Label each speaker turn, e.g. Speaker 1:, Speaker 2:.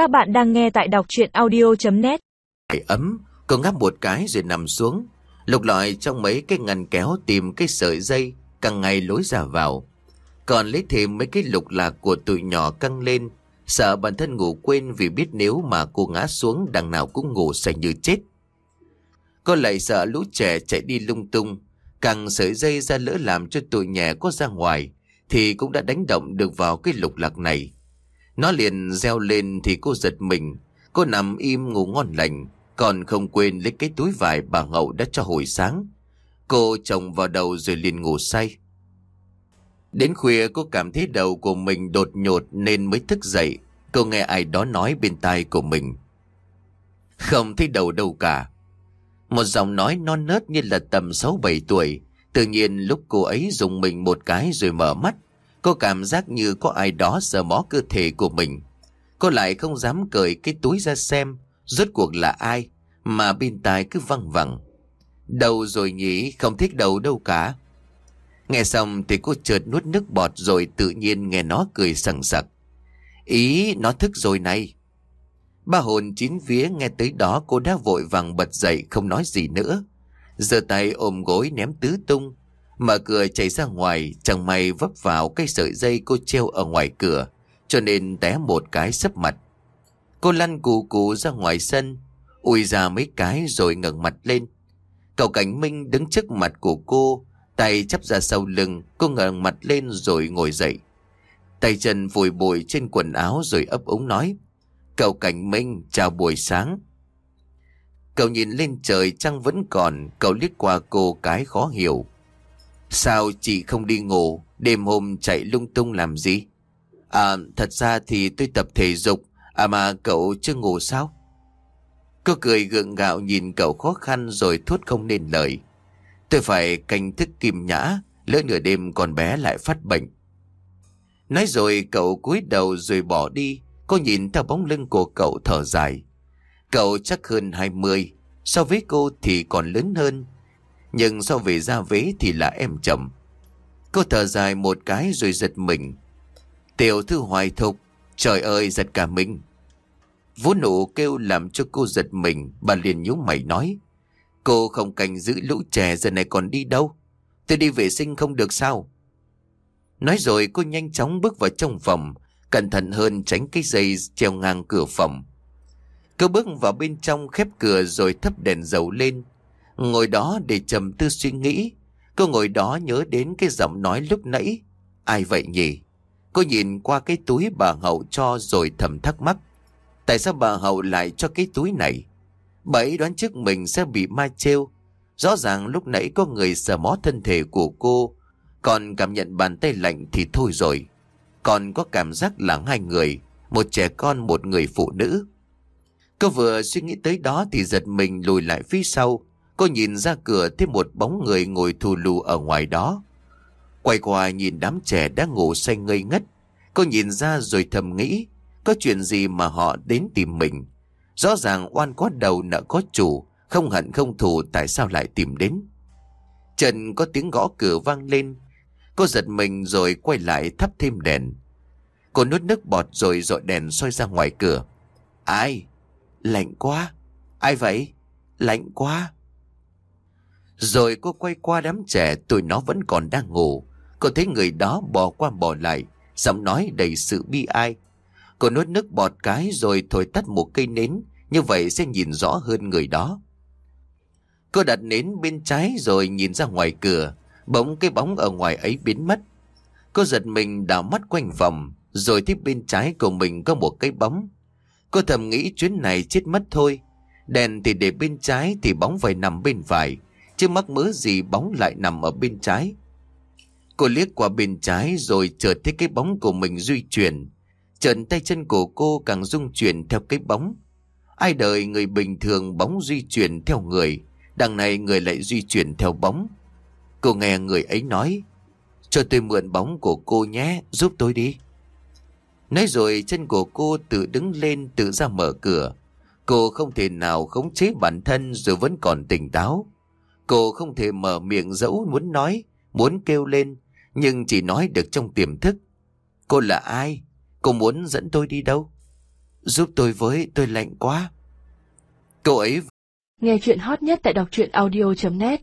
Speaker 1: Các bạn đang nghe tại đọc chuyện audio.net
Speaker 2: ấm, cô ngáp một cái rồi nằm xuống. Lục lọi trong mấy cái ngăn kéo tìm cái sợi dây, càng ngày lối ra vào. Còn lấy thêm mấy cái lục lạc của tụi nhỏ căng lên, sợ bản thân ngủ quên vì biết nếu mà cô ngã xuống đằng nào cũng ngủ say như chết. Cô lại sợ lũ trẻ chạy đi lung tung, càng sợi dây ra lỡ làm cho tụi nhẹ có ra ngoài, thì cũng đã đánh động được vào cái lục lạc này. Nó liền reo lên thì cô giật mình, cô nằm im ngủ ngon lành, còn không quên lấy cái túi vải bà Hậu đã cho hồi sáng. Cô chồng vào đầu rồi liền ngủ say. Đến khuya cô cảm thấy đầu của mình đột nhột nên mới thức dậy. Cô nghe ai đó nói bên tai của mình. Không thấy đầu đâu cả. Một giọng nói non nớt như là tầm 6-7 tuổi. Tự nhiên lúc cô ấy dùng mình một cái rồi mở mắt. Cô cảm giác như có ai đó sờ mó cơ thể của mình. Cô lại không dám cởi cái túi ra xem rốt cuộc là ai mà bên tai cứ văng vẳng. Đầu rồi nhỉ, không thích đầu đâu cả. Nghe xong thì cô chợt nuốt nước bọt rồi tự nhiên nghe nó cười sằng sặc. Ý, nó thức rồi này. Ba hồn chín vía nghe tới đó cô đã vội vàng bật dậy không nói gì nữa. giơ tay ôm gối ném tứ tung. Mở cửa chạy ra ngoài, chẳng may vấp vào cái sợi dây cô treo ở ngoài cửa, cho nên té một cái sấp mặt. Cô lăn cù cù ra ngoài sân, ui ra mấy cái rồi ngẩng mặt lên. Cậu Cảnh Minh đứng trước mặt của cô, tay chắp ra sau lưng, cô ngẩng mặt lên rồi ngồi dậy. Tay chân vùi bụi trên quần áo rồi ấp ống nói. Cậu Cảnh Minh, chào buổi sáng. Cậu nhìn lên trời trăng vẫn còn, cậu liếc qua cô cái khó hiểu. Sao chị không đi ngủ, đêm hôm chạy lung tung làm gì? À, thật ra thì tôi tập thể dục, à mà cậu chưa ngủ sao? Cô cười gượng gạo nhìn cậu khó khăn rồi thốt không nên lời. Tôi phải canh thức kim nhã, lỡ nửa đêm con bé lại phát bệnh. Nói rồi cậu cúi đầu rồi bỏ đi, cô nhìn theo bóng lưng của cậu thở dài. Cậu chắc hơn 20, so với cô thì còn lớn hơn, nhưng so về ra vế thì là em chậm, Cô thở dài một cái rồi giật mình. Tiểu thư hoài thục, trời ơi giật cả mình. Vũ nụ kêu làm cho cô giật mình, bà liền nhíu mày nói. Cô không canh giữ lũ trẻ giờ này còn đi đâu? Tôi đi vệ sinh không được sao? Nói rồi cô nhanh chóng bước vào trong phòng, cẩn thận hơn tránh cái dây treo ngang cửa phòng. Cô bước vào bên trong khép cửa rồi thắp đèn dầu lên. Ngồi đó để trầm tư suy nghĩ. Cô ngồi đó nhớ đến cái giọng nói lúc nãy. Ai vậy nhỉ? Cô nhìn qua cái túi bà Hậu cho rồi thầm thắc mắc. Tại sao bà Hậu lại cho cái túi này? Bà ấy đoán trước mình sẽ bị ma trêu. Rõ ràng lúc nãy có người sờ mó thân thể của cô, còn cảm nhận bàn tay lạnh thì thôi rồi. Còn có cảm giác là hai người, một trẻ con một người phụ nữ. Cô vừa suy nghĩ tới đó thì giật mình lùi lại phía sau. Cô nhìn ra cửa thấy một bóng người ngồi thù lù ở ngoài đó. Quay qua nhìn đám trẻ đang ngủ say ngây ngất. Cô nhìn ra rồi thầm nghĩ, có chuyện gì mà họ đến tìm mình. Rõ ràng oan có đầu nợ có chủ, không hận không thù tại sao lại tìm đến. Trần có tiếng gõ cửa vang lên. Cô giật mình rồi quay lại thắp thêm đèn. Cô nuốt nước bọt rồi dội đèn soi ra ngoài cửa. Ai? Lạnh quá. Ai vậy? Lạnh quá. Rồi cô quay qua đám trẻ tụi nó vẫn còn đang ngủ. Cô thấy người đó bò qua bò lại, giọng nói đầy sự bi ai. Cô nuốt nước bọt cái rồi thổi tắt một cây nến, như vậy sẽ nhìn rõ hơn người đó. Cô đặt nến bên trái rồi nhìn ra ngoài cửa, bỗng cái bóng ở ngoài ấy biến mất. Cô giật mình đảo mắt quanh vòng, rồi thấy bên trái của mình có một cái bóng. Cô thầm nghĩ chuyến này chết mất thôi. Đèn thì để bên trái thì bóng phải nằm bên phải, chứ mắc mớ gì bóng lại nằm ở bên trái. Cô liếc qua bên trái rồi chợt thấy cái bóng của mình di chuyển. Trần tay chân của cô càng rung chuyển theo cái bóng. Ai đời người bình thường bóng di chuyển theo người, đằng này người lại di chuyển theo bóng. Cô nghe người ấy nói, cho tôi mượn bóng của cô nhé, giúp tôi đi. Nói rồi chân của cô tự đứng lên tự ra mở cửa. Cô không thể nào khống chế bản thân rồi vẫn còn tỉnh táo. Cô không thể mở miệng dẫu muốn nói, muốn kêu lên, nhưng chỉ nói được trong tiềm thức. Cô là ai? Cô muốn dẫn tôi đi đâu? Giúp tôi với, tôi lạnh quá. cô ấy
Speaker 3: Nghe chuyện hot nhất tại đọc truyện audio.net